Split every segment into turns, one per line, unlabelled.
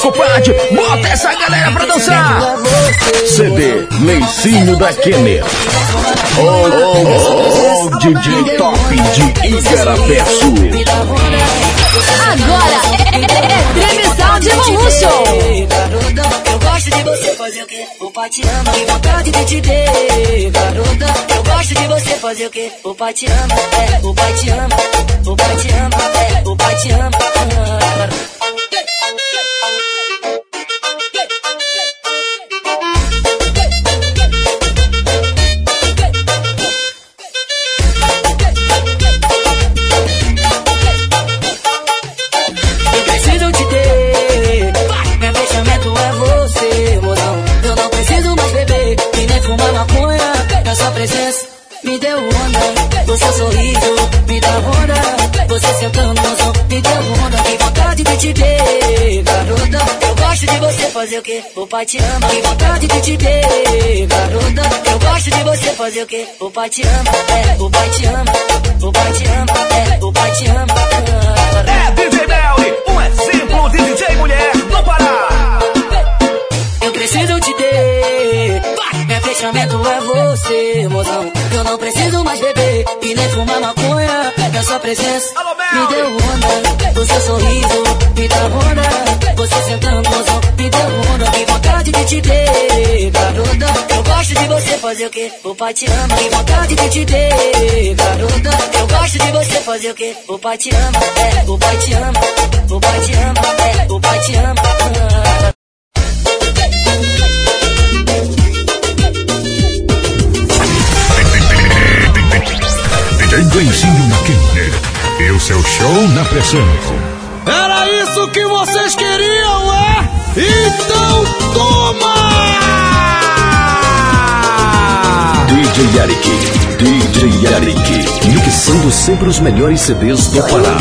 compadre. Bota essa galera pra dançar. CD Leicinho da Kenner. Oh, oh, oh, oh, DJ Top de Igarapé Sul.
Agora é, é, é Treme Sound Evolution.
Garota, eu gosto de você fazer o quê? O pai te ama e vontade de te ter. Garota, eu gosto de você fazer o quê? O pai te ama, é, o pai te ama. O pai te ama, é, o pai te ama. Sua presença me deu onda. O seu sorriso me dá onda. Você sentando no som me deu onda. Que vontade de te ter, garota. Eu gosto de você fazer o quê? O pai te ama. Que vontade de te ter, garota. Eu gosto de você fazer o quê? O pai te ama, é, o pai te ama. O pai te ama, é, o pai te ama.
É DJ Melly, um exemplo de DJ mulher no Pará.
Eu preciso te ter. Fechamento é você, mozão. Eu não preciso mais beber e nem fumar maconha. A sua presença
Alô,
me deu onda. O seu sorriso me dá onda. Você sentando som me deu onda. Que vontade de te ter, garota. Eu gosto de você fazer o quê? O pai te ama. Que vontade de te ter, garota. Eu gosto de você fazer o quê? O pai te ama, é, o pai te ama. O pai te ama, é, o pai te ama.
DJ Glencinho na Kenner. E o seu show na pressão.
Era isso que vocês queriam, é? Então toma!
DJ Yarik, DJ Yarik, mixando sempre os melhores CDs do Pará.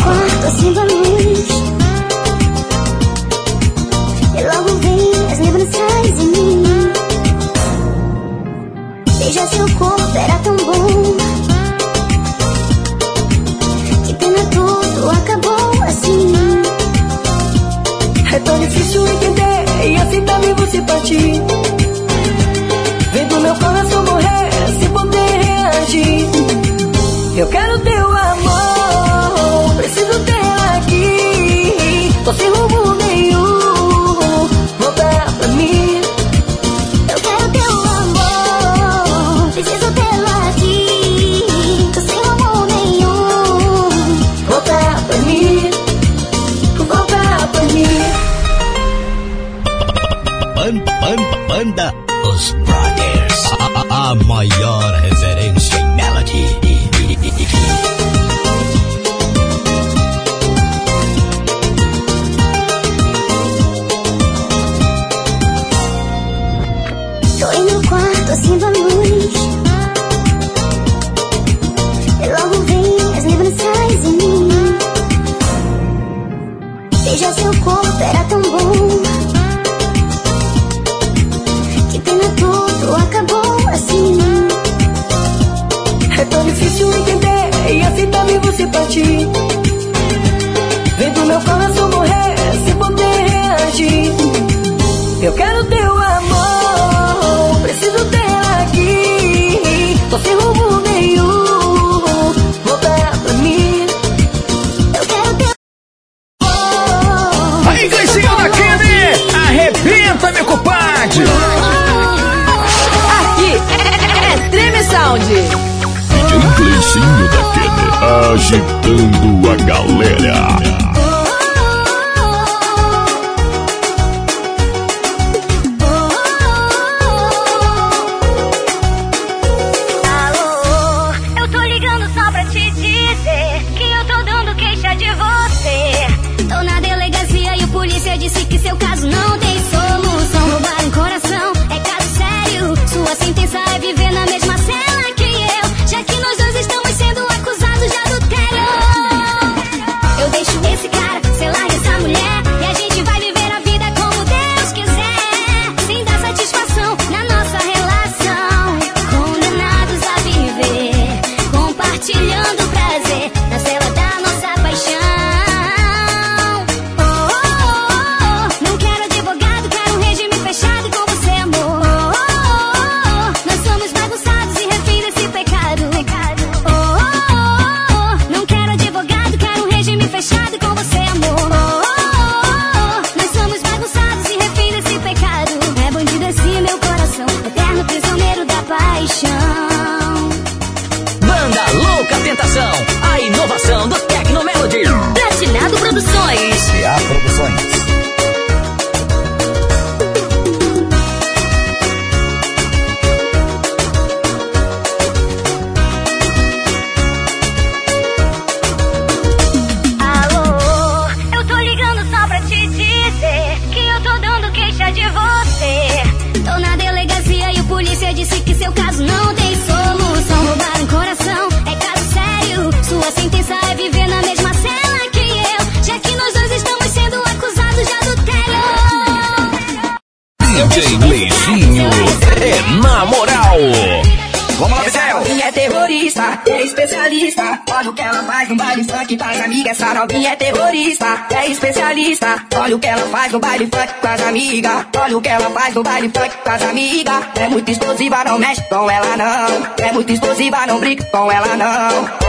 É
muito explosiva, não mexe com ela não. É muito explosiva, não brinca com ela não.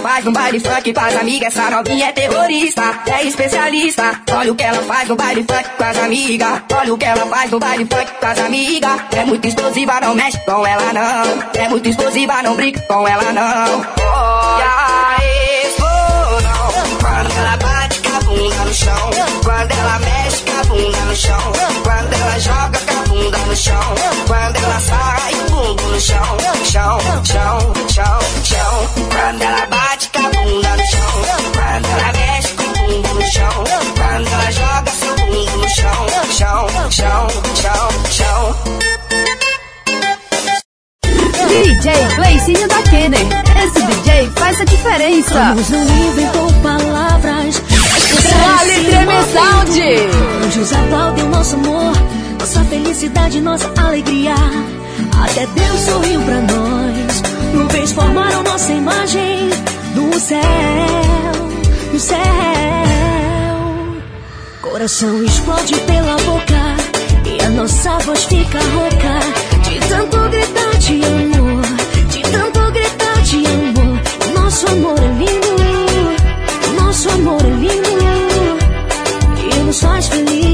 Faz no baile funk com as amigas. Essa novinha é terrorista, é especialista. Olha o que ela faz no baile funk com as amigas. Olha o que ela faz no baile funk com as amigas. É muito explosiva, não mexe com ela não. É muito explosiva, não brinca com ela não. Olha a explosão quando ela bate com a bunda no chão. Quando ela mexe com a bunda no chão. Quando ela joga bunda no chão. Quando ela sai o bumbum no chão. Chão, chão, chão, chão. Quando ela bate com a bunda no chão. Quando ela mexe com o bumbum no chão. Quando ela joga seu bumbum no chão. Chão, chão, chão, chão.
DJ Gleicinho da Kenner. Esse DJ faz a diferença.
Vamos não inventou palavras.
Vale Treme Sound.
Anjos aplaudem o nosso amor, nossa felicidade, nossa alegria. Até Deus sorriu pra nós. Nuvens formaram nossa imagem no céu, no céu. Coração explode pela boca e a nossa voz fica rouca de tanto gritar de amor, de tanto gritar de amor. Nosso amor é lindo, nosso amor é lindo e nos faz feliz.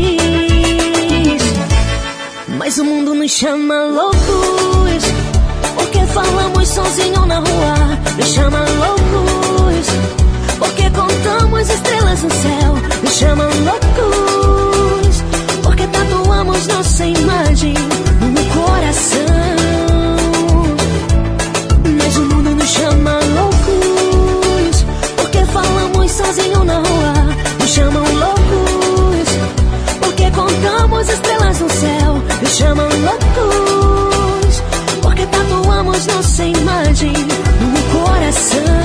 Mas o mundo nos chama loucos porque falamos sozinho na rua. Nos chama loucos porque contamos estrelas no céu. Nos chama loucos porque tatuamos nossa imagem no coração. Mas o mundo nos chama loucos porque falamos sozinho na rua. Nos chamam loucos contamos estrelas no céu. Nos chamam loucos porque tatuamos nossa imagem no coração.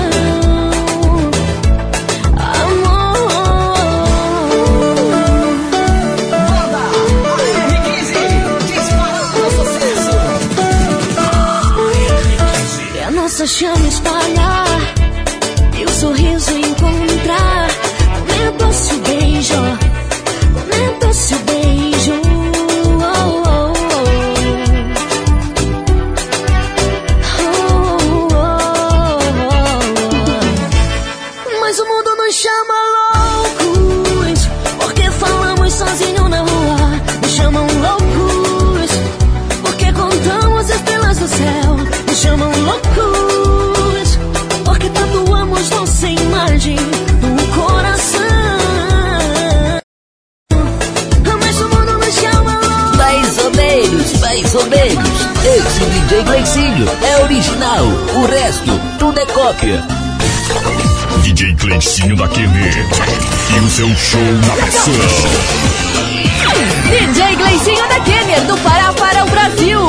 E a nossa chama espalhar E o sorriso encontrar o beijo Comenta-se o beijo
DJ
Cleicinho da Kenner. E o seu show na pressão.
DJ Gleicinho da Kenner, do Pará para o Brasil.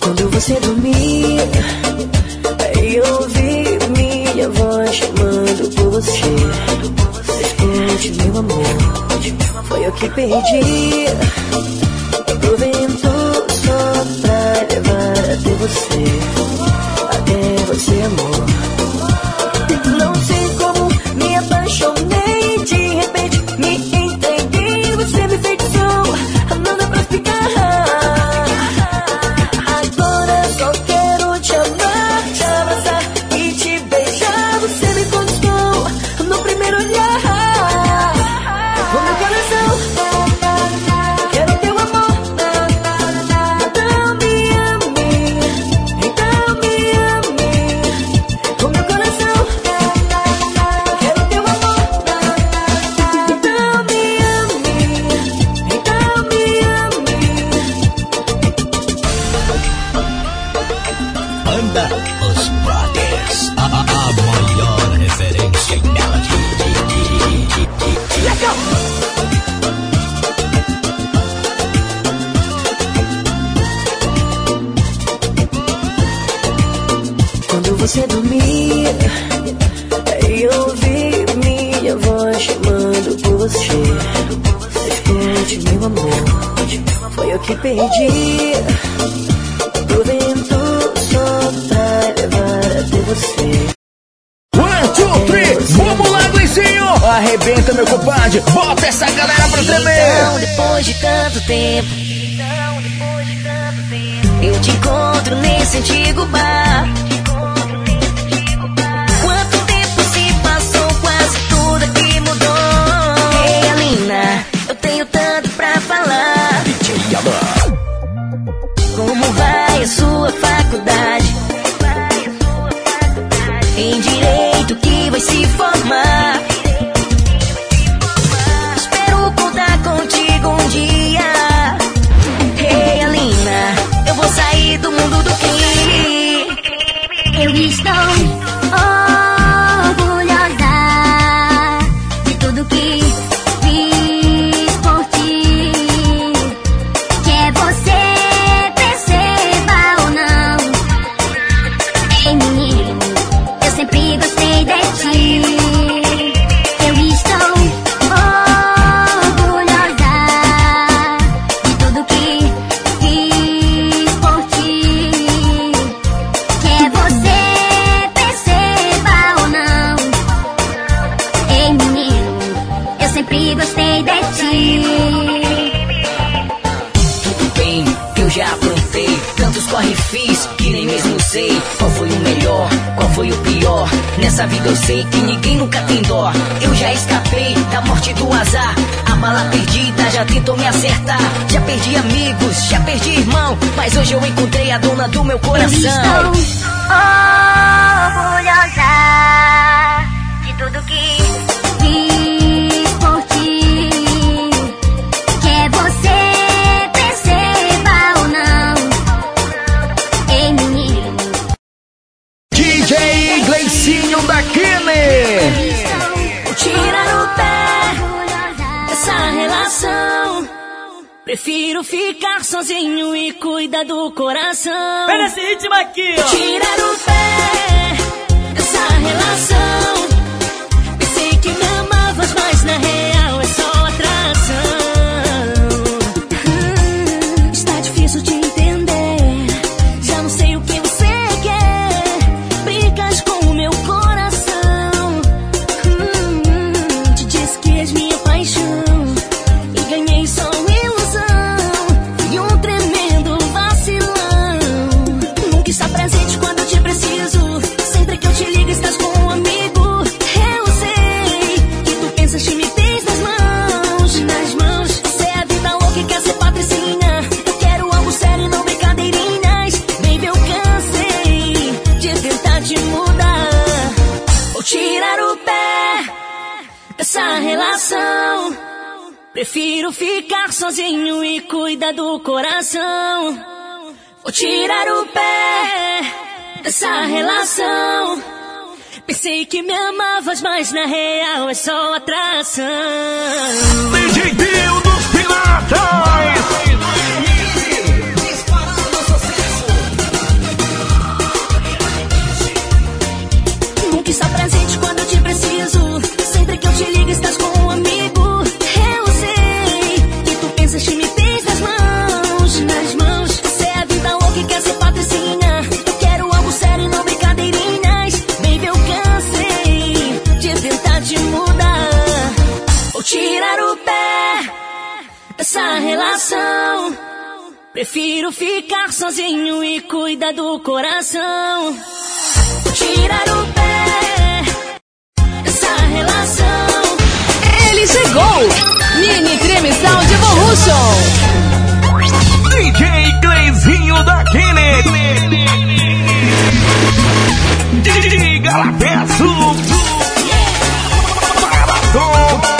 Quando você dormia, eu ouvi minha voz chamando por você. Escute, meu amor, foi eu que perdi.
faculdade. Em direito que vai se formar.
hoje eu encontrei a dona do meu coração. Tchau. aqui, ó.
Prefiro ficar sozinho e cuidar do coração. Vou tirar o pé dessa relação. Pensei que me amavas, mas na real é só atração.
DJ Bill dos Piratas!
Nunca está presente quando eu te preciso. Sempre que eu te ligo, estás com tirar o pé dessa relação. Prefiro ficar sozinho e cuidar do coração. Tirar o pé dessa relação.
Ele chegou! Mini Creme Sound Evolution!
DJ Gleizinho da Kine! Diga lá, peço! Maratona!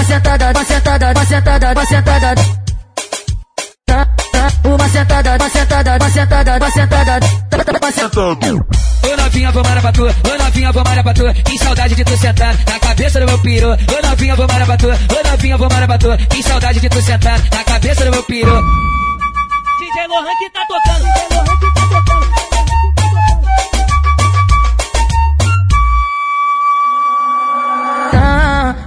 Uma sentada, uma sentada, uma sentada, uma sentada Uma sentada, uma sentada, uma sentada, uma sentada, uma sentada
Ô novinha, vou mara pra tu, ô novinha, vou mara pra tu. Que saudade de tu sentar na cabeça do meu piru. Ô novinha, vou mara pra tu, ô novinha, vou mara pra tu. Que saudade de tu sentar na cabeça do meu piru. DJ Lohan que tá tocando, DJ Lohan que tá tocando.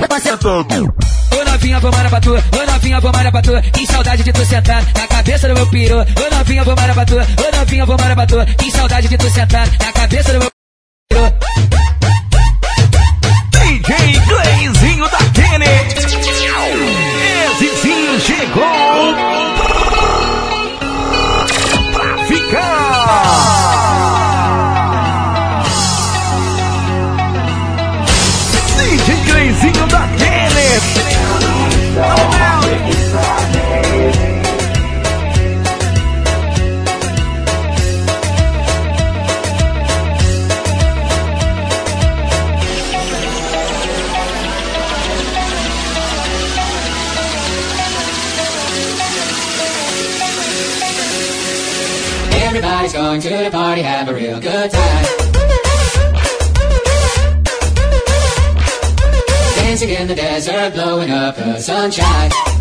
uma sentada
Ô novinha, vou mara pra tu, ô novinha, vou mara pra tu. Que saudade de tu sentar na cabeça do meu piru. Ô novinha, vou mara pra tu, ô novinha, vou mara pra tu. Que saudade de tu sentar na cabeça do meu piru.
DJ Gleizinho
have a real good time. Dancing in the desert, blowing up the sunshine.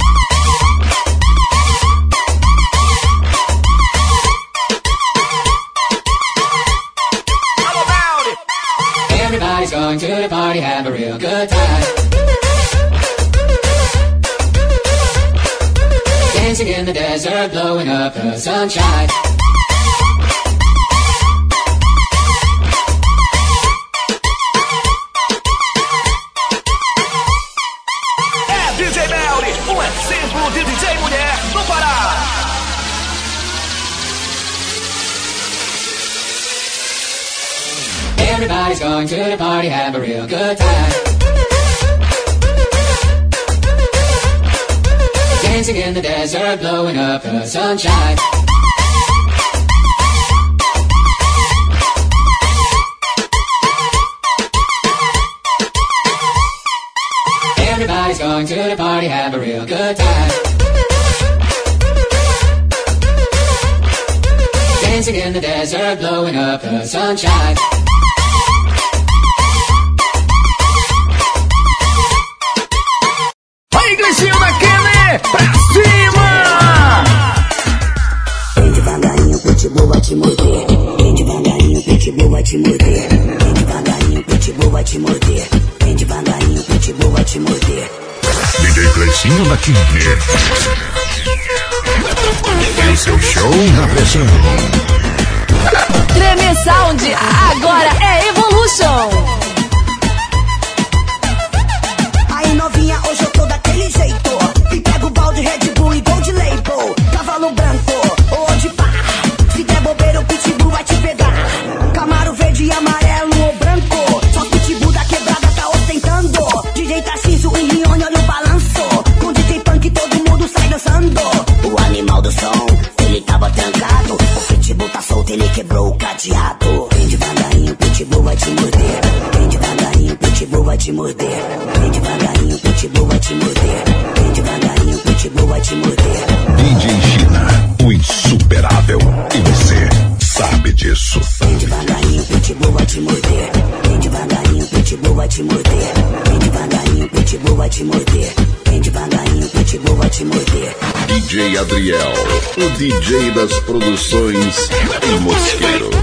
O DJ
das produções em Mosqueiro.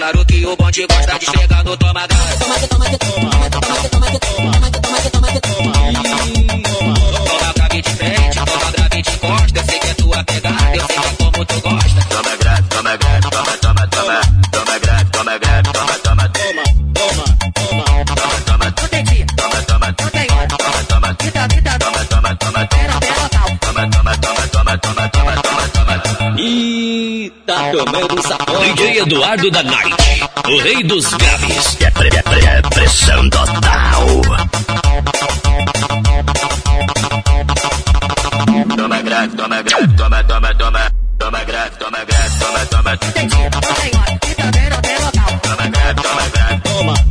Claro que o bonde gosta de chegar no toma grave. Toma grave de frente, toma grave de costa. Eu sei que é tua pegada, eu sei que é como tu gosta.
Toma grave, toma grave, toma, toma, toma, toma
Sacode.
DJ Eduardo da Night. O rei dos graves. É, pre- é pre- é pressão total.
Toma grave, toma grave, toma, toma, toma, toma grave, toma grave, toma, toma, toma grave, toma grave.
Toma, fala que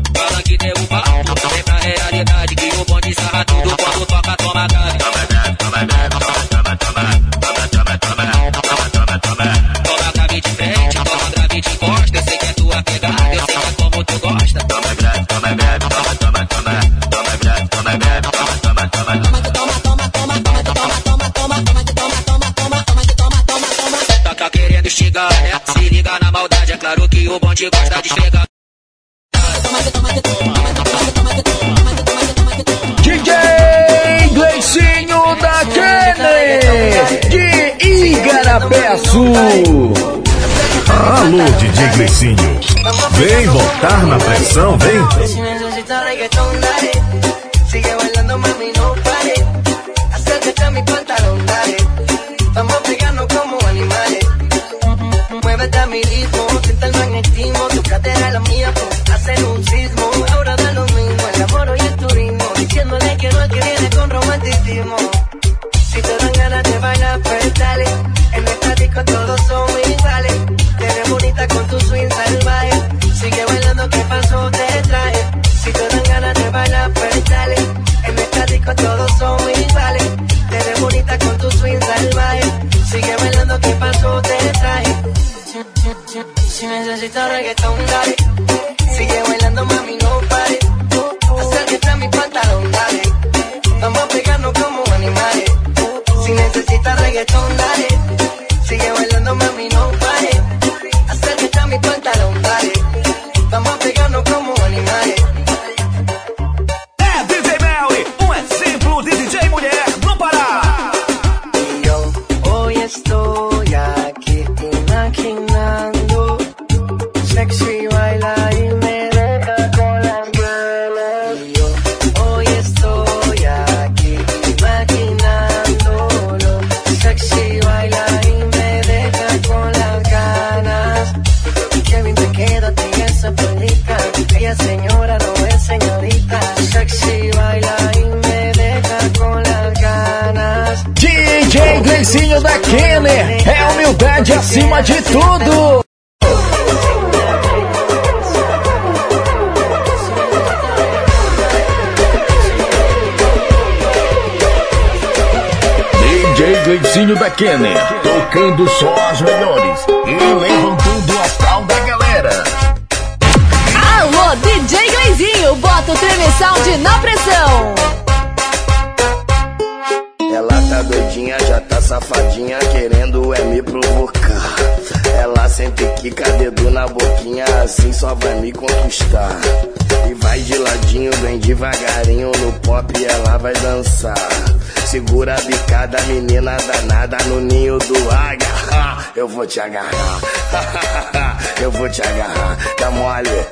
gosta de chegar.
DJ Gleicinho da Kenner! De Igarapé Sul!
Alô, DJ Gleicinho. Vem botar na pressão, vem.
atacando soja. te
agarrar. eu vou te agarrar, dá mole.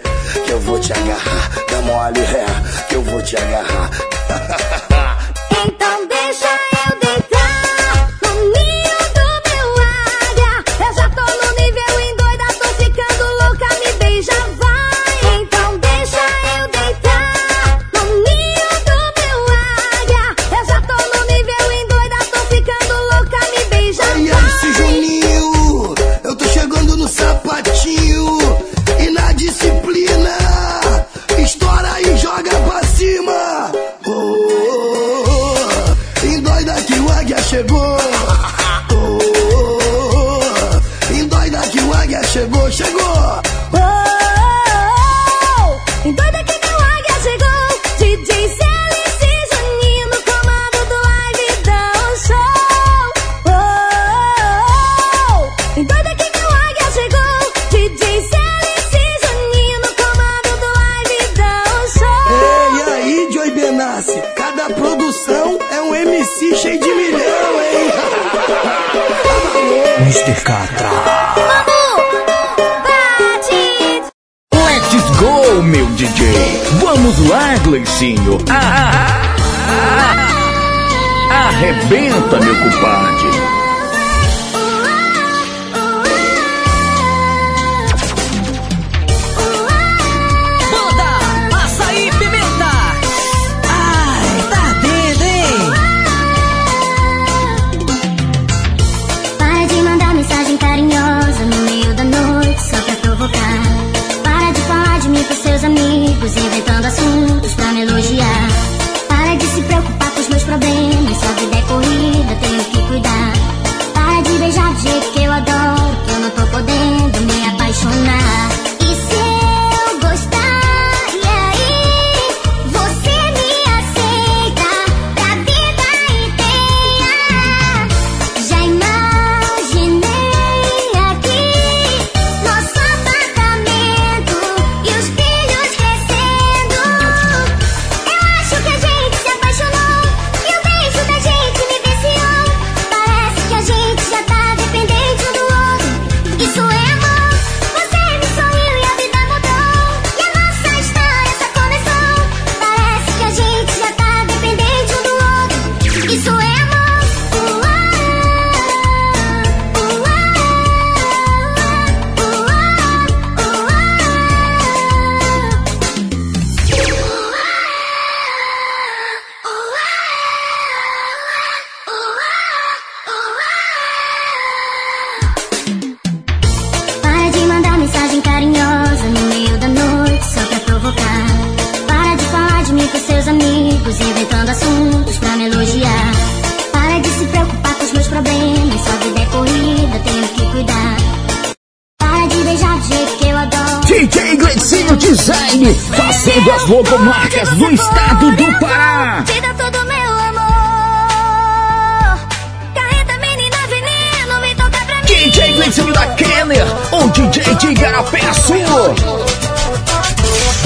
Que eu vou te agarrar, dá mole, é. Que eu vou te agarrar,
classe. Cada produção é um MC cheio de milhão, hein?
Mr. Catra.
Let's go, meu DJ. Vamos lá, Gleicinho. Ah, ah, ah, ah. Arrebenta, meu compadre.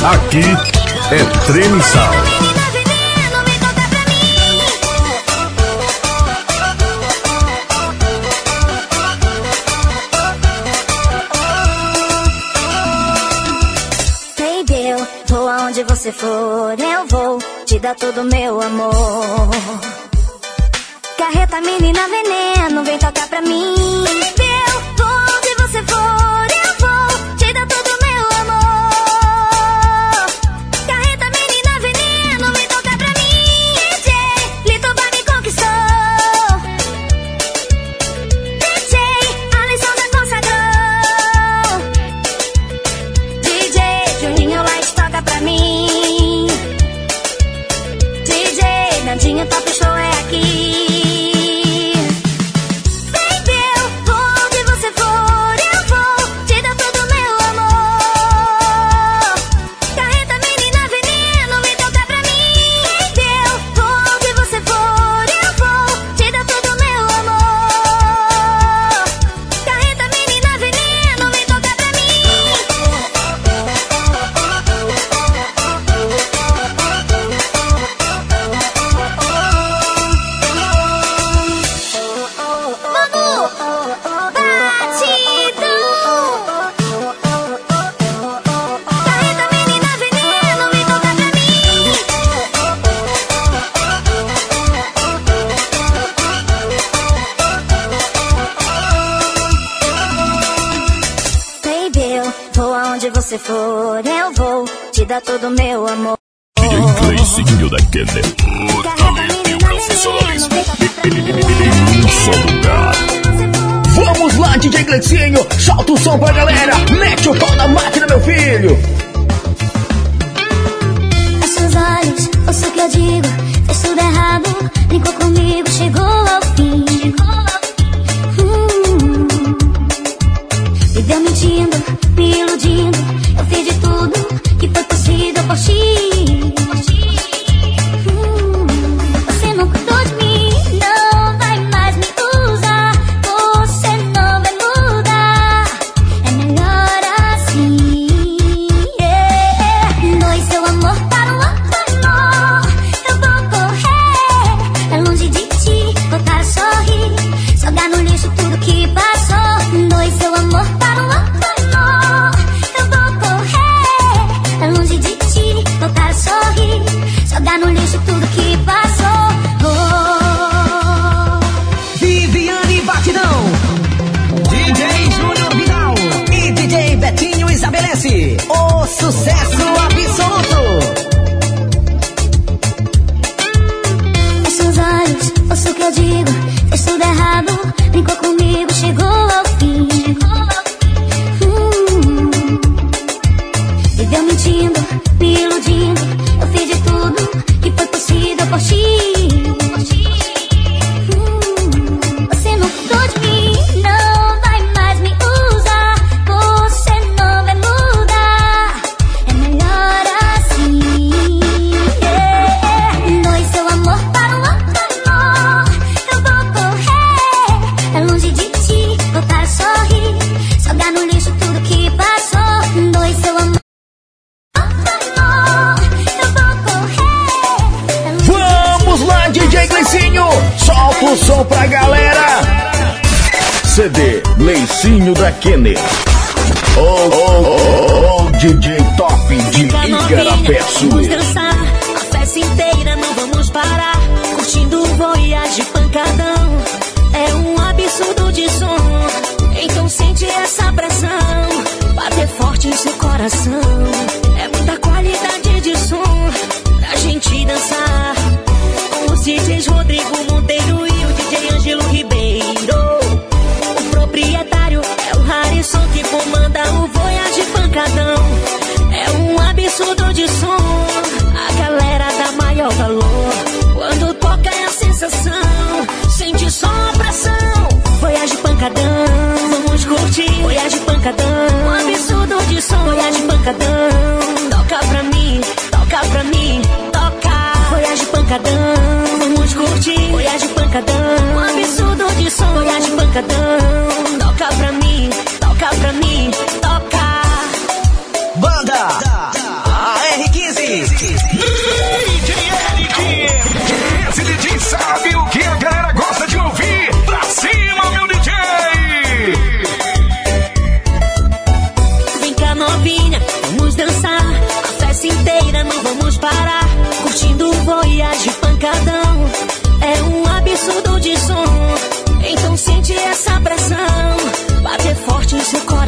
Aqui é
Treme Sal.
aonde você for, eu vou te dar todo meu amor. Carreta menina veneno, vem tocar pra mim. Baby, deu? vou onde você for.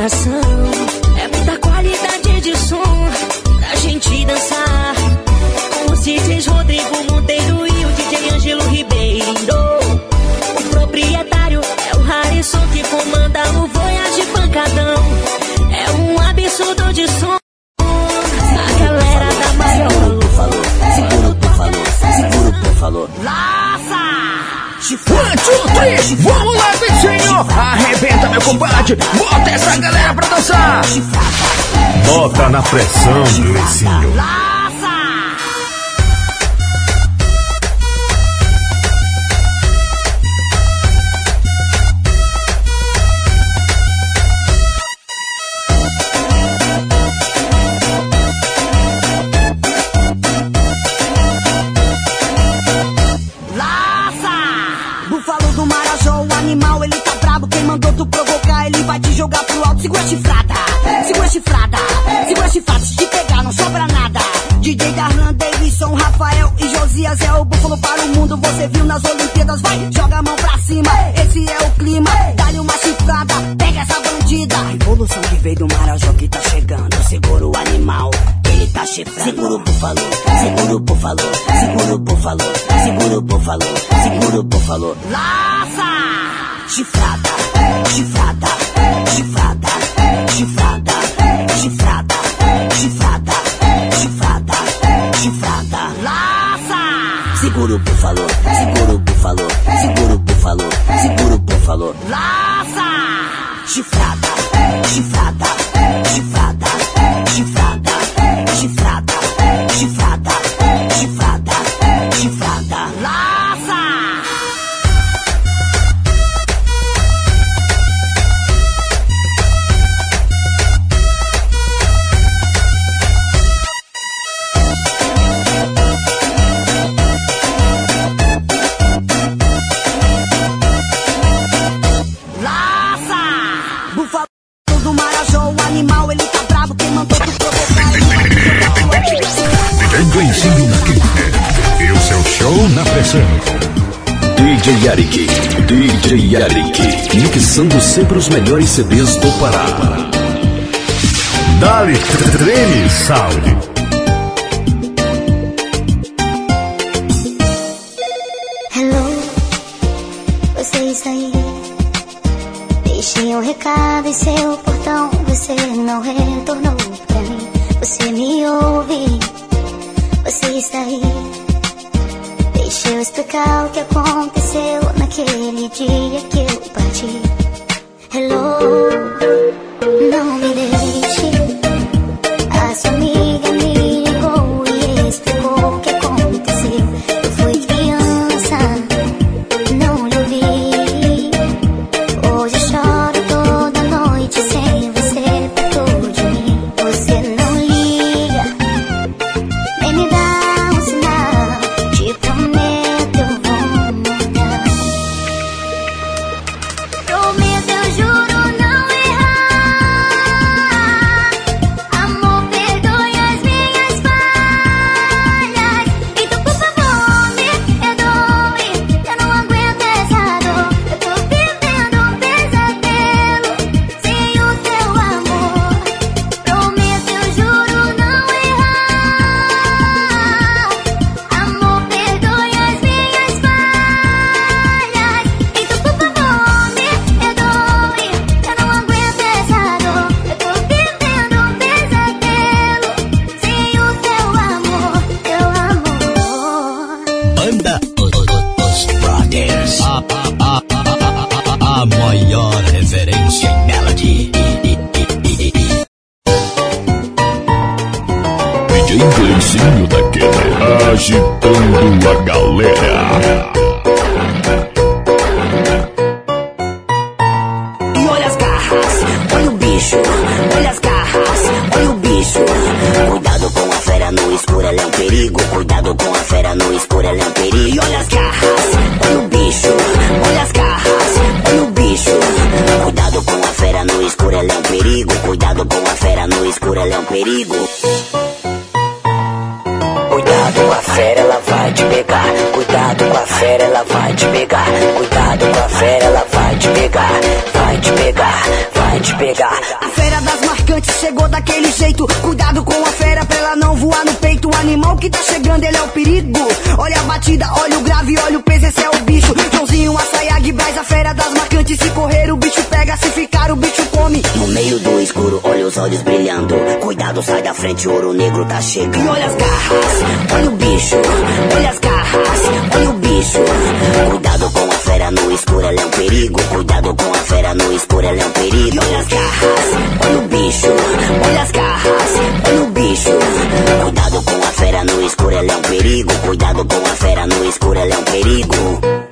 Em na
pressão,
Gleicinho.
Búfalo
Mixando sempre os melhores CDs do Pará. Dali Treme Sound.
Escuro, ela é um perigo. Cuidado com a fera no escuro, ela é um perigo. E olha as garras, olha o bicho, olha as garras, olha o bicho. Cuidado com a fera no escuro, ela é um perigo. Cuidado com a fera no escuro, ela é um perigo. Cuidado com a fera, ela vai te pegar. Cuidado com a fera, ela vai te pegar. Cuidado com a fera, ela vai te pegar. Vai te pegar, vai te pegar. A fera das marcantes chegou daquele jeito. Cuidado com a fera pra ela não voar no peito. O animal que tá chegando, ele é o perigo. Olha a batida, olha o grave, olha o peso, esse é o bicho. Joãozinho, açaiag, braz, a fera das marcantes. Se correr, o bicho pega, se ficar, o bicho come. No meio do escuro, olha os olhos brilhando. Cuidado, sai da frente, ouro negro tá chegando. E olha as garras, olha o bicho, olha as garras, olha o bicho. Cuidado com a fera no escuro, ela é um perigo. Cuidado com a fera no escuro, ela é um perigo. Olha as garras, olha o bicho, olha as garras, olha o bicho. Cuidado com a fera no escuro, ela é um perigo. Cuidado com a fera no escuro, ela é um perigo.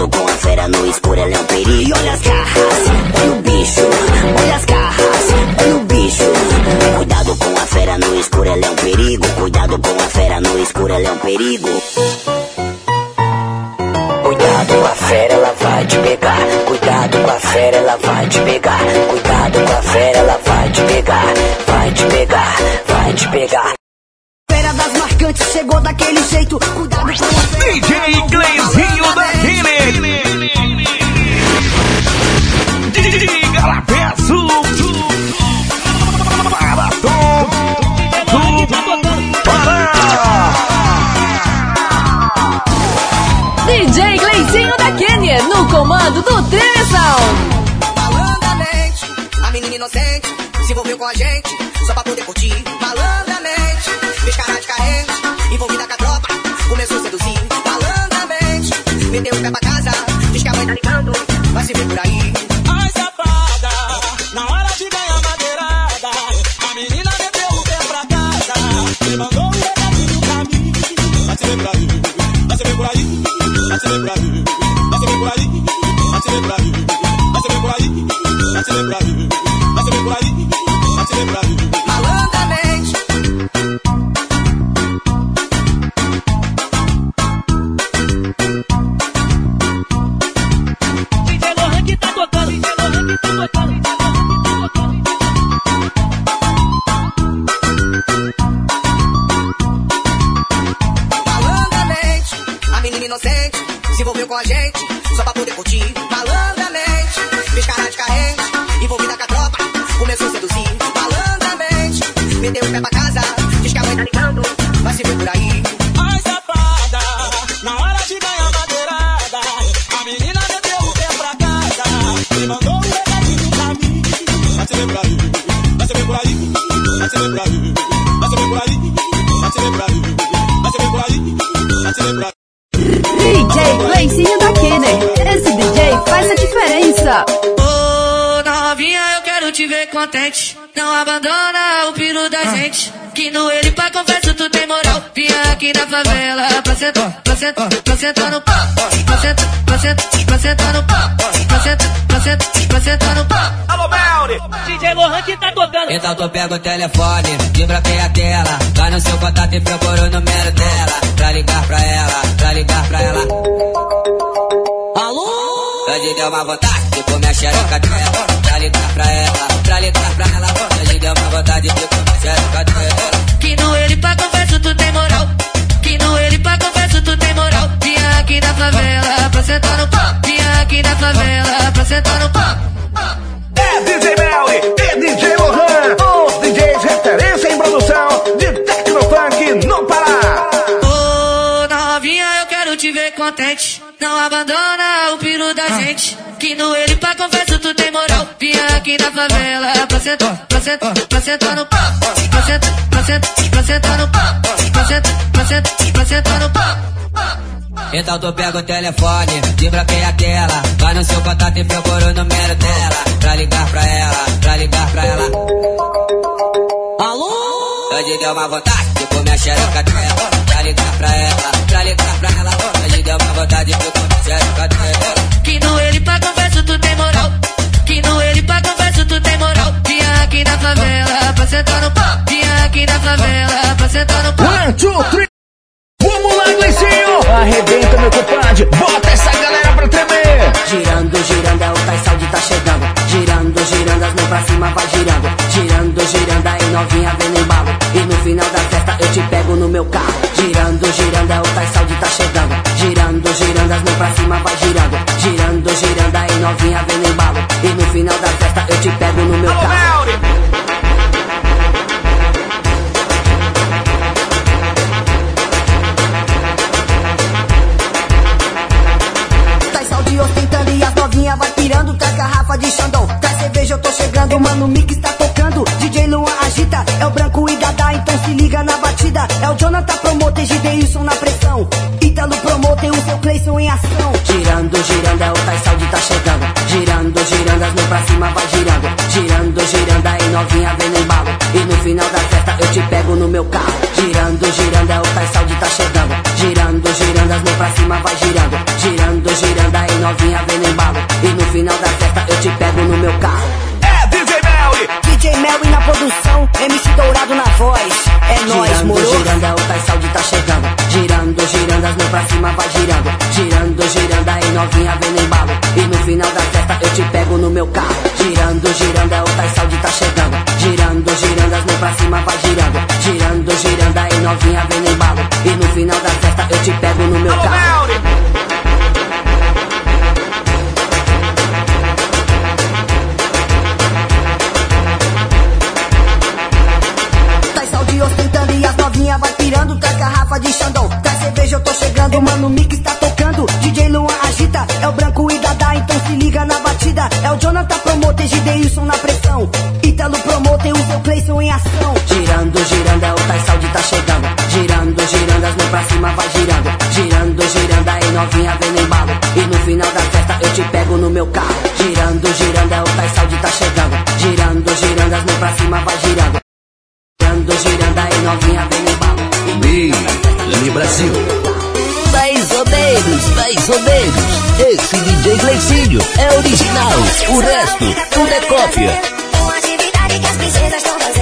Cuidado com a fera no escuro, ela é um perigo. E olha as garras, olha o bicho, olha as garras, olha o bicho. Cuidado com a fera no escuro, ela é um perigo. Cuidado com a fera no escuro, ela é um perigo. Cuidado com
a fera, ela vai te pegar. Cuidado com a fera, ela vai te pegar. Cuidado com a fera, ela vai te pegar. Vai te pegar, vai te pegar.
Fera das marcantes chegou daquele jeito. Cuidado com a fera.
DJ Cleizinho da
DJ Gleicinho da Kenner, no comando do Tremeção.
Malandramente, a menina inocente se envolveu com a gente só pra poder curtir. Malandramente, fez cara de carente, envolvida com a tropa, começou a seduzir. Malandramente, meteu o pé pra casa, diz que a mãe tá ligando, vai se ver por aí.
Ai, safada, na hora de ganhar madeirada, a menina meteu o pé pra casa e mandou atirei pra mim, Que
no ele pra confesso tu tem moral. Vinha aqui na favela pra sentar, pra sentar, pra sentar no pau. Pra sentar, pra sentar, pra sentar no pau. Pra sentar, pra sentar, pra sentar no pau.
Alô, Melri.
DJ Lohan que tá tocando.
Então tu pega o telefone, desbloqueia a tela. Vai no seu contato e procura o número dela. Pra ligar pra ela, pra ligar pra ela.
Alô?
Hoje deu uma vontade de comer a xereca dela. Pra ligar pra ela, De comer a dela.
Que no ele pra confesso tu tem moral. Que no ele pra confesso tu tem moral. Vinha aqui na favela pra sentar no pau. Vinha aqui na favela pra sentar no pau.
É DJ Melri e DJ Lohan. Os DJs referência em produção de Tecnofunk no Pará.
Ô novinha, eu quero te ver contente. Não abandona o piro da gente. Que no ele pra confesso tu tem moral. Vinha aqui na favela pra sentar, pra sentar, pra sentar no pau. Pra sentar, pra sentar, pra sentar no pau. Pra sentar, pra sentar, pra sentar no pau.
Então tu pega o telefone, desbloqueia a tela. Vai no seu contato e procura o número dela. Pra ligar pra ela, pra ligar pra ela.
Alô?
Hoje deu uma vontade de comer a xereca dela. Pra ligar pra ela, pra ligar pra ela. Hoje deu uma vontade de comer a xereca dela.
Que no ele pra confesso tu tem moral. Que no ele pra confesso tu tem moral. Vinha aqui na favela pra sentar no pau. Vinha aqui na favela pra sentar no pau.
One, two, three. Vamos lá, Gleicinho. Arrebenta, meu compadre. Bota essa galera pra tremer.
Girando, girando, é o Tais Saúde tá chegando. Girando, girando, as mãos pra cima vai girando. Girando, girando, aí novinha vem no embalo. E no final da festa eu te pego no meu carro. Girando, girando, é o Tais Saúde tá chegando. Girando, girando, as mãos pra cima vai girando. Girando, girando, aí novinha vem no embalo. E no final da festa eu te pego no meu carro.
Melri.
Saúde ostentando e as novinhas vai pirando. Traz garrafa de Xandão, traz cerveja, eu tô chegando. Mano, o mix tá tocando. DJ Luan agita, é o branco e então se liga na batida. É o Jonathan Promoter, Gideilson na pressão. Ítalo Promoter, o seu Cleison em ação. Girando, girando, é o Tais Saúde tá chegando. Girando, girando, as mãos pra cima vai girando. Girando, girando, aí novinha vem no embalo. E no final da festa eu te pego no meu carro. Girando, girando, é o Tais Saúde tá chegando. Girando, girando, as mãos pra cima vai girando. Girando, girando, aí novinha vem no embalo. E no final da festa eu te pego no meu carro.
DJ
e na produção, MC Dourado na voz. É nóis,
Girando,
moro?
girando, é o Saúde tá chegando. Girando, girando, as mãos pra cima vai girando. Girando, girando, aí novinha vem no embalo. E no final da festa eu te pego no meu carro. Girando, girando, é o Tais Saúde tá chegando. Girando, girando, as mãos pra cima vai girando. Girando, girando, aí novinha vem no embalo. E no final da festa eu te pego no meu carro.
Vai pirando. Traz garrafa de Xandão, traz cerveja, eu tô chegando. Mano, o Mix tá tocando, DJ Luan agita. É o Branco e Dada, então se liga na batida. É o Jonathan Promoter, Gideilson na pressão. Italo Promoter, o seu Cleison em ação.
Girando, girando, é o Saúde tá chegando. Girando, girando, as mãos pra cima vai girando. Girando, girando, aí novinha vem no embalo. E no final da festa eu te pego no meu carro. Girando, girando, é o Saúde tá chegando. Girando, girando, as mãos pra cima vai girando. Girando, girando, aí novinha vem no embalo.
Mili Brasil.
Mais ou menos, mais ou menos. Esse DJ Gleicinho é original. O resto, tudo é cópia.
Uma atividade que as princesas estão fazendo.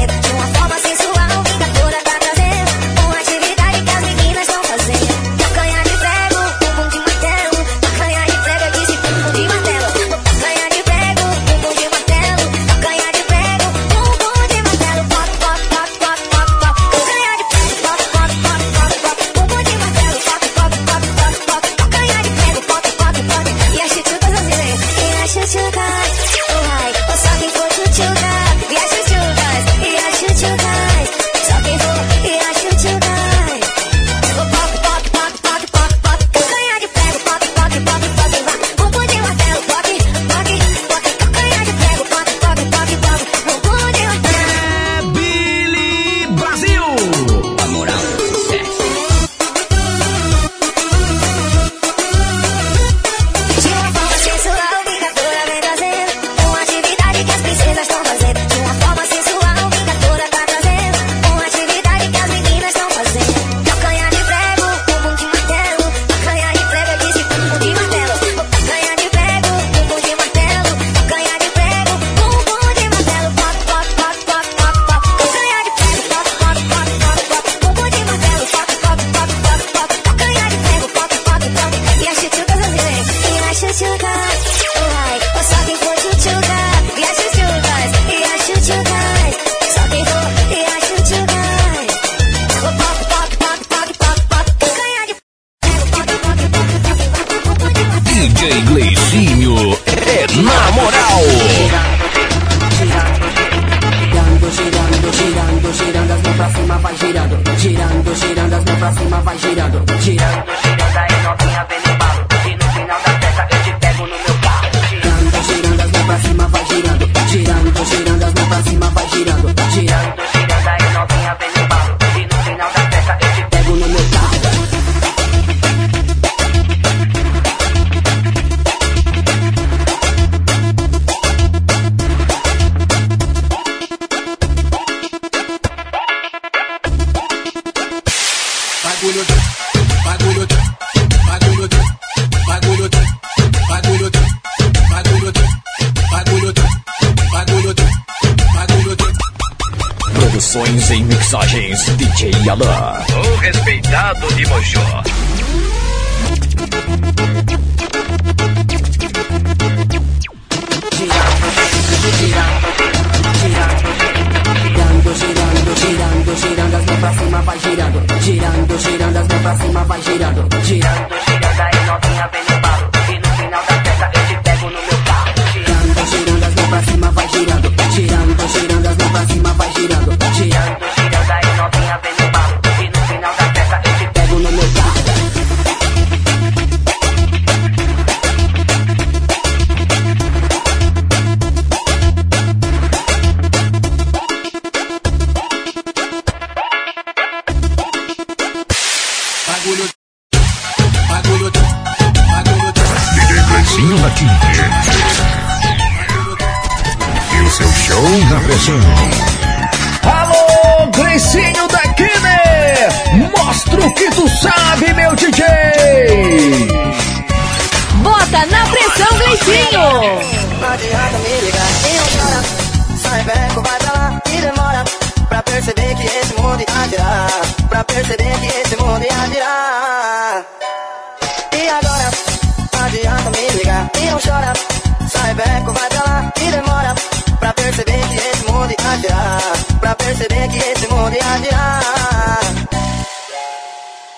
Bagulho, bagulho, bagulho, bagulho, bagulho, bagulho, bagulho, bagulho, bagulho.
Produções e mixagens DJ Alan.
O respeitado de Mojó.
Girando, girando, as mãos pra cima vai girando. Girando, girando, as mãos pra cima vai girando. Girando, girando, aí novinha vem no embalo. E no final da festa eu te pego no meu carro. Girando, girando, as mãos pra cima vai girando. Girando, girando, as mãos pra cima vai. Girando,
Grecinho. Alô, Gleicinho da Kine! Mostra o que tu sabe, meu DJ!
Bota na pressão, Gleicinho!
Não adianta me ligar e não chora Sai beco, vai pra lá
e
demora Pra perceber que esse mundo irá girar Pra perceber que esse adiar.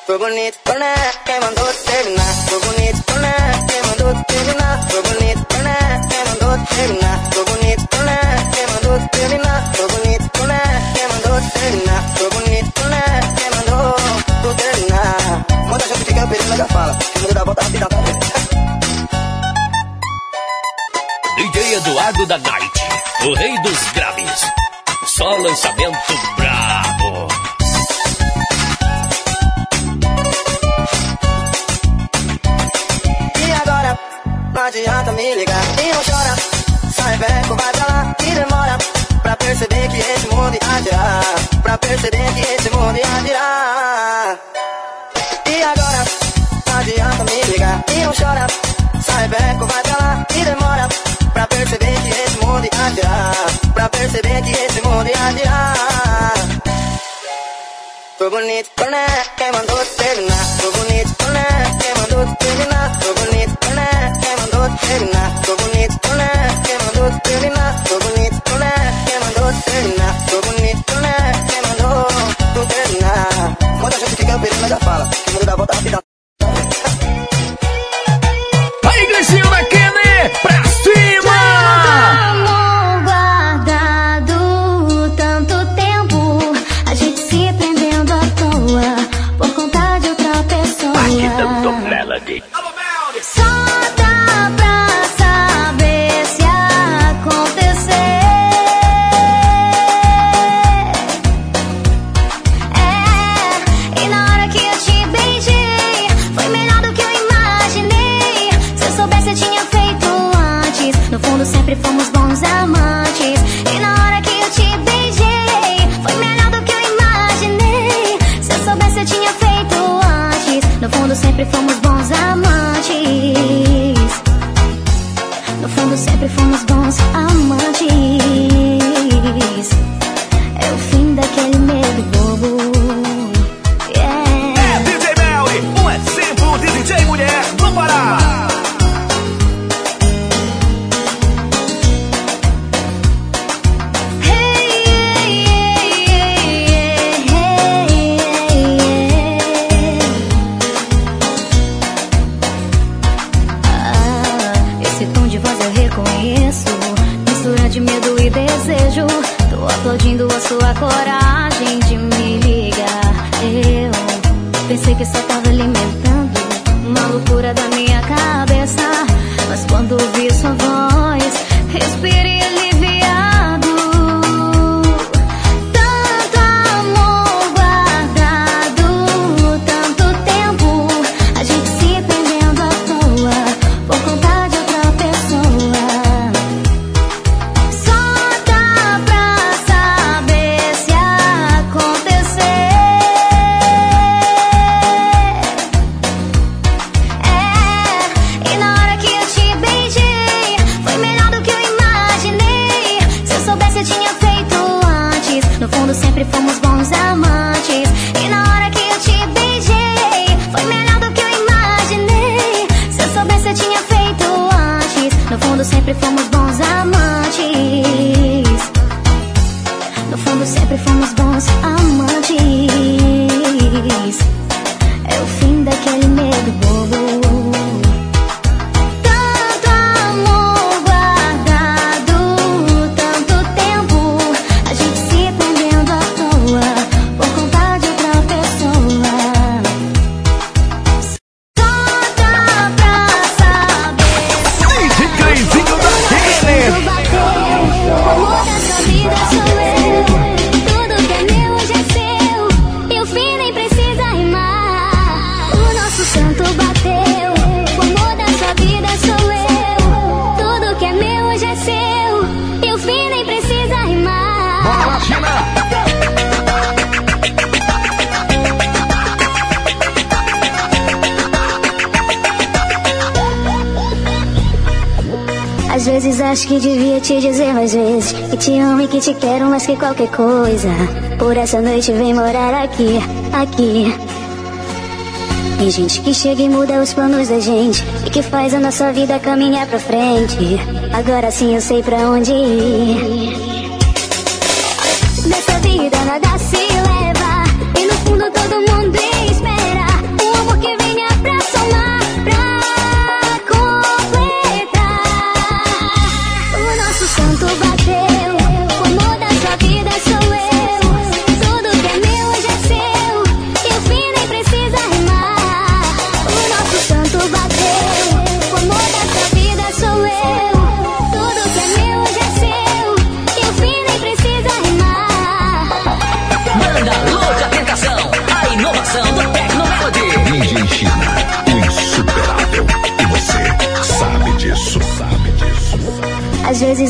Foi
bonito, né? Quem mandou terminar? Foi bonito, né? Quem mandou terminar? Foi bonito, né? Quem mandou terminar? Foi bonito, né? Quem mandou terminar? Foi bonito, né? Quem mandou terminar? Foi bonito, né? Quem mandou tu terminar? Quando a gente fica pedindo, já fala. A mundo dá volta rápida,
DJ Eduardo da Night, o rei dos graves só lançamento brabo.
E agora? Não adianta me ligar e não chora. Sai, velho, vai pra lá e demora pra perceber que esse mundo tá irá girar. bonito, né? quem mandou terminar? Tô bonito, né? quem mandou terminar? Tô bonito, né? quem mandou terminar? Tô bonito, né? quem mandou terminar? Tô bonito, né? quem mandou terminar? Tô bonito, né? quem mandou terminar? Quando a gente fica, o perigo já fala. Que mundo dá volta rapidão.
quero mais que qualquer coisa. Por essa noite vem morar aqui, aqui. Tem gente que chega e muda os planos da gente e que faz a nossa vida caminhar pra frente. Agora sim eu sei pra onde ir.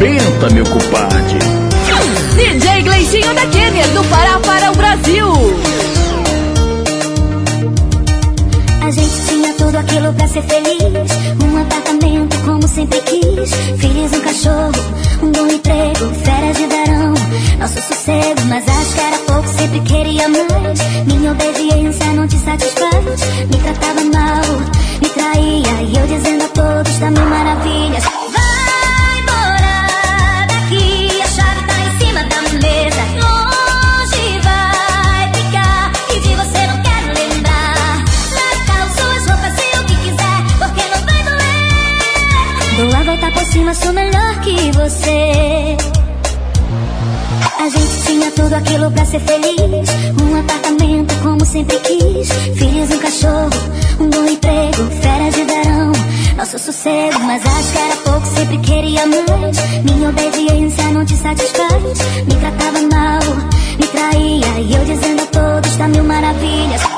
Arrebenta, meu compadre!
DJ Gleicinho da Kenner, do Pará para o Brasil!
A gente tinha tudo aquilo pra ser feliz. Um apartamento como sempre quis. Filhos, um cachorro, um bom emprego, férias de verão. Nosso sossego, mas acho que era pouco, sempre queria mais. Minha obediência não te satisfaz. Me tratava mal, me traía. E eu dizendo a todos da mil maravilhas. Cima, sou melhor que você. A gente tinha tudo aquilo pra ser feliz. Um apartamento como sempre quis. Filhos, um cachorro, um bom emprego, férias de verão. Nosso sossego, mas acho que era pouco, sempre queria mais. Minha obediência não te satisfaz. Me tratava mal, me traía. E eu dizendo a todos da mil maravilhas.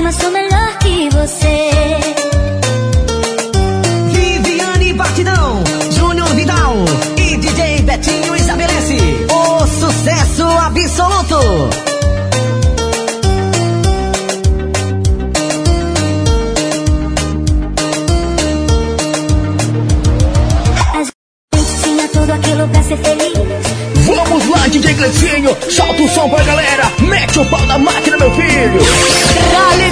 Cima, sou melhor que você.
Viviane Batidão, Júnior Vidal e DJ Betinho estabelece o sucesso absoluto.
A gente tinha tudo aquilo pra ser feliz.
Vamos lá, DJ Gleicinho! Solta o som pra galera! Mete o pau na máquina, meu filho!
Dale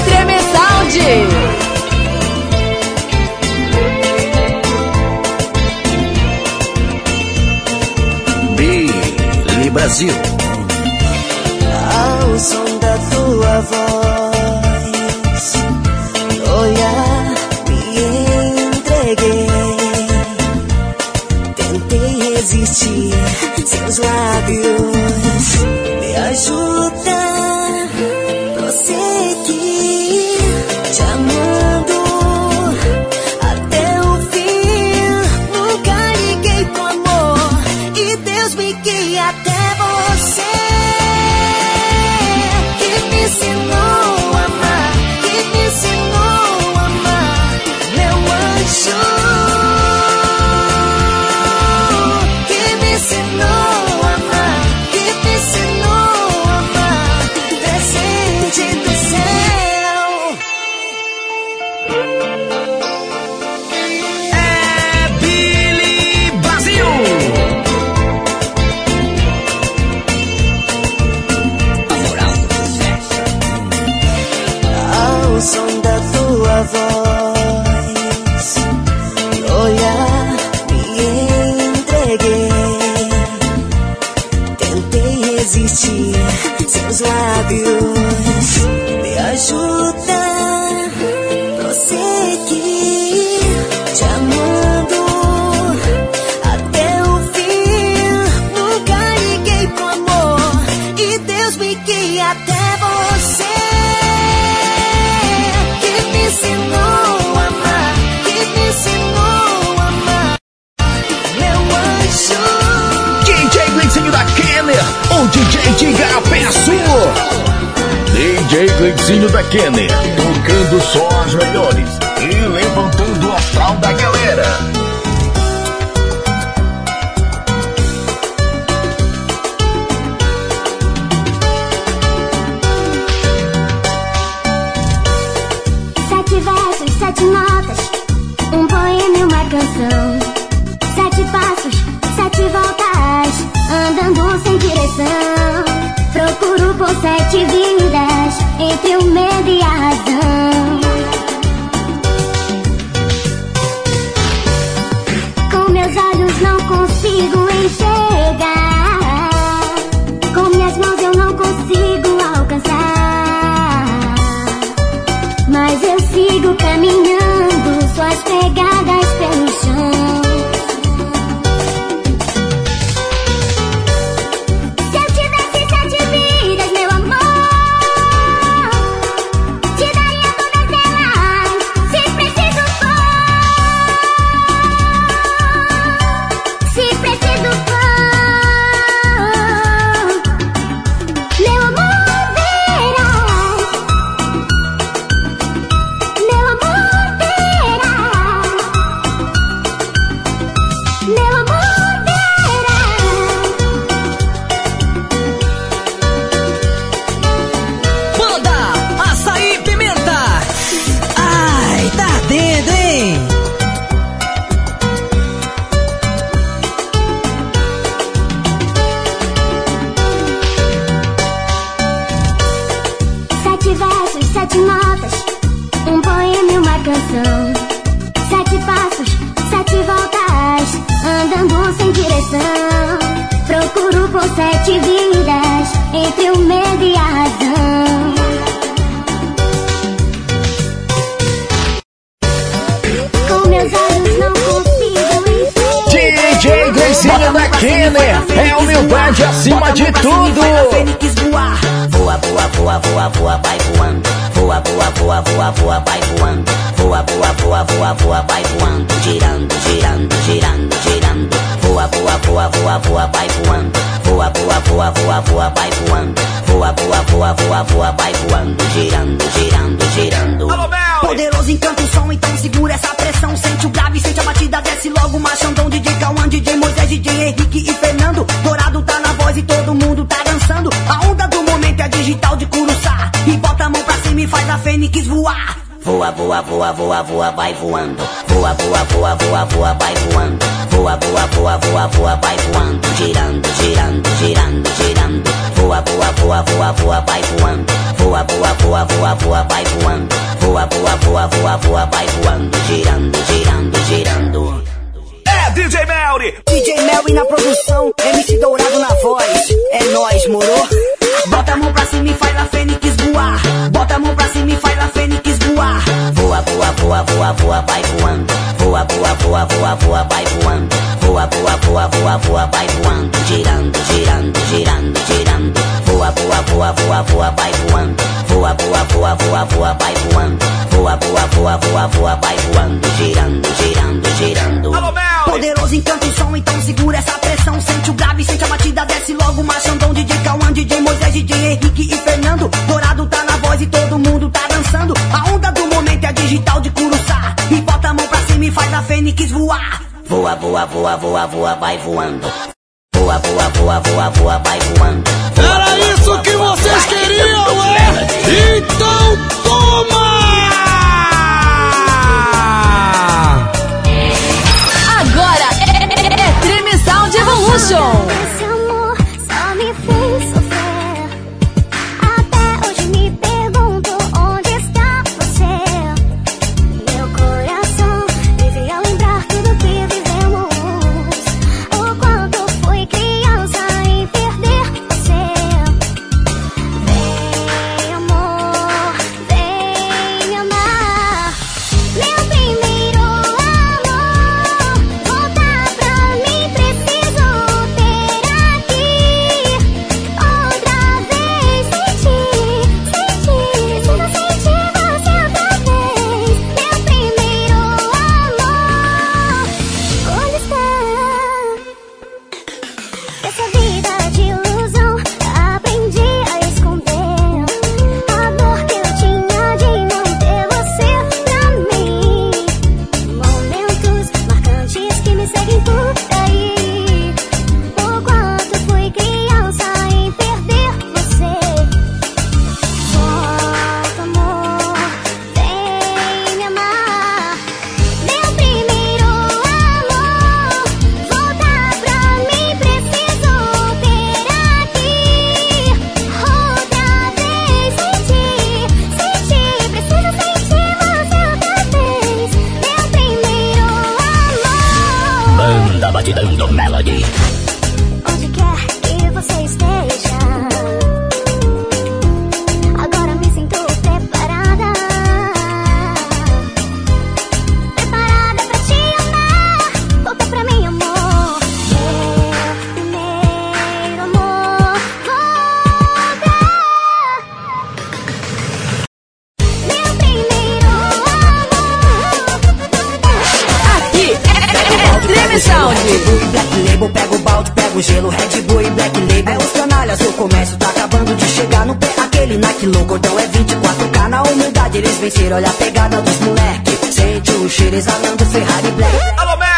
Brasil.
Ao som da tua voz,
Poderoso encanta o som, então segura essa pressão. Sente o grave, sente a batida, desce logo. Machandão, DJ Cauã, DJ Moisés, DJ Henrique e Fernando. Dourado tá na voz e todo mundo tá dançando. A onda do momento é digital de Curuçá. E bota a mão pra cima e faz a fênix voar.
Voa, voa, voa, voa, voa, vai voando. Voa, voa, voa, voa, voa, vai voando.
Era isso que vocês queriam, é? Então toma!
Sound Evolution.
Esse amor
Treme Sound.
Black Label, pega o balde, pega o gelo, Red Bull e Black Label. É os canalhas, o comércio tá acabando de chegar no pé. Aquele Nike louco, então é 24K na humildade. Eles venceram, olha a pegada dos moleque. Sente o cheiro exalando Ferrari Black.
Alô, Melly!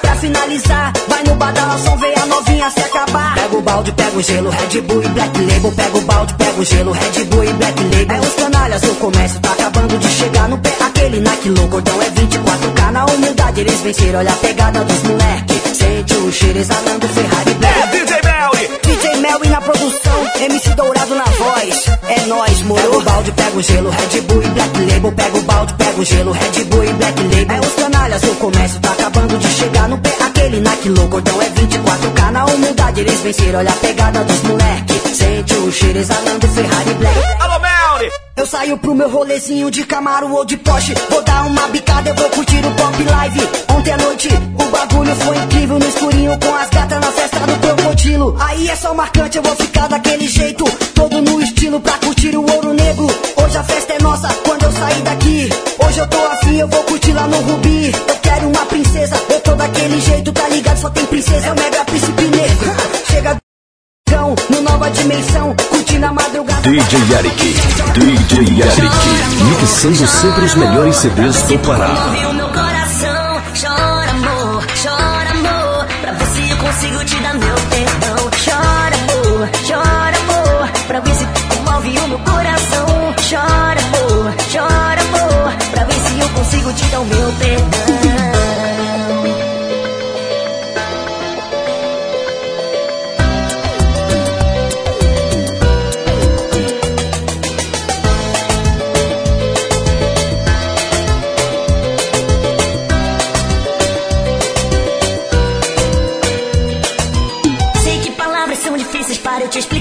Finalizar, vai no badalação, vê a novinha se acabar. Pega o balde, pega o gelo, Red Bull e Black Label. Pega o balde, pega o gelo, Red Bull e Black Label. É os canalhas, o comércio tá acabando de chegar no pé. Aquele Nike louco, então é 24K na humildade. Eles venceram, olha a pegada dos moleque. Sente o cheiro exalando Ferrari Black.
DJ Melly!
DJ Melly na produção, MC Dourado na voz. É nóis, moro. Pega o balde, pega o gelo, Red Bull e Black Label. Pega o balde, pega o gelo, Red Bull e Black Label. É os canalhas, o comércio tá acabando de chegar no pé. Nike louco, então é 24K na humildade. Eles venceram, olha a pegada dos moleque. Sente o cheiro exalando Ferrari Black.
Alô, Melly!
Eu saio pro meu rolezinho de Camaro ou de Porsche. Vou dar uma bicada, eu vou curtir o pop live. Ontem à noite o bagulho foi incrível no escurinho com as gatas na festa do crocodilo. Aí é só marcante, eu vou ficar daquele jeito. Todo no estilo pra curtir o ouro negro. Hoje a festa é nossa quando eu sair daqui. Hoje eu tô afim, eu vou curtir lá no Rubi. Eu daquele jeito, tá ligado? Só tem princesa, é o mega príncipe negro. Chega no nova dimensão, curtindo a madrugada.
DJ Eric, DJ Eric, mixando sempre os melhores CDs do Pará.
Marucho explica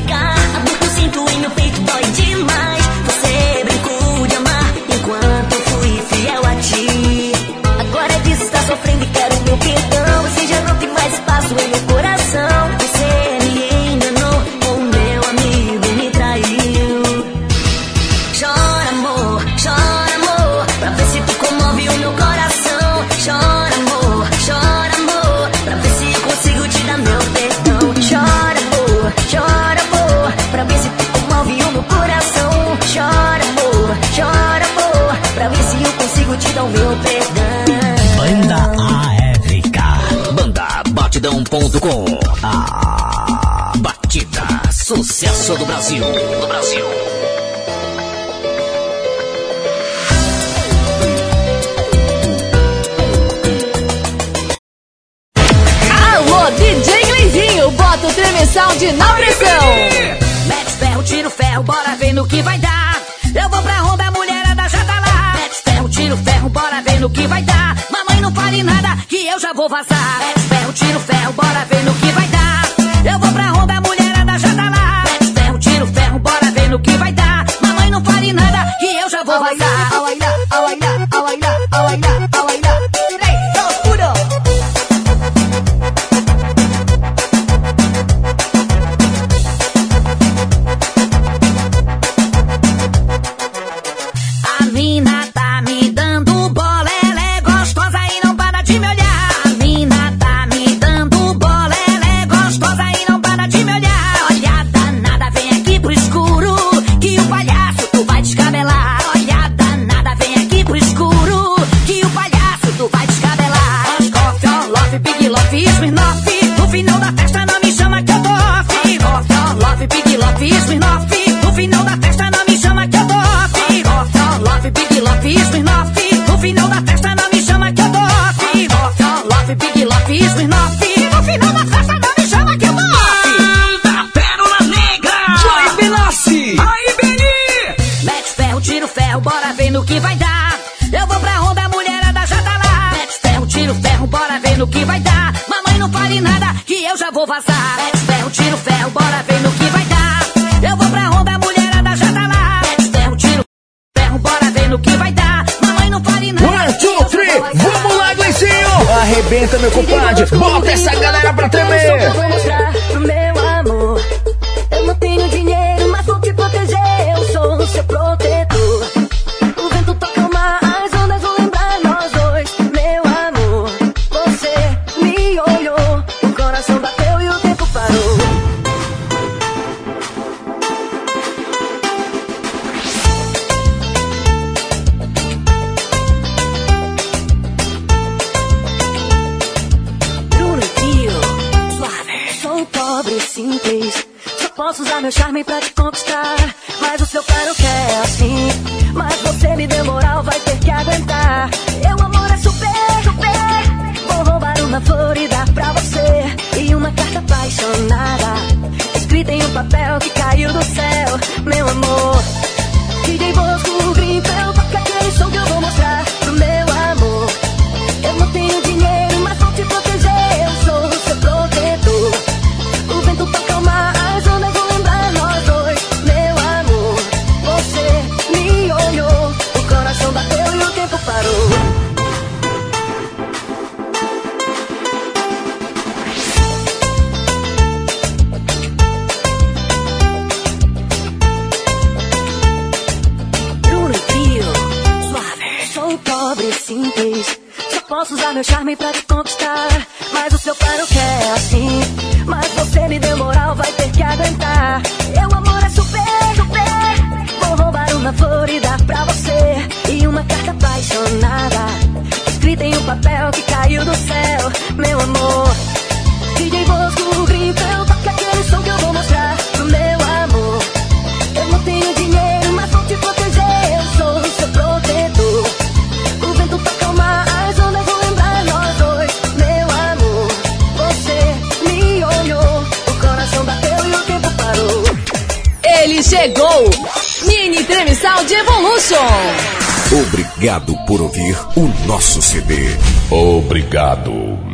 Brasil. No Brasil.
eu já vou vazar. Mete ferro, tiro ferro, bora ver no que vai dar. Eu vou pra onda, a mulherada já tá lá. Mete ferro, tiro ferro, bora ver no que vai dar. Mamãe não fale nada.
One, two, three, vamos lá, Gleicinho! Arrebenta, meu compadre, bota essa galera pra tremer.
o
nosso CD.
Obrigado.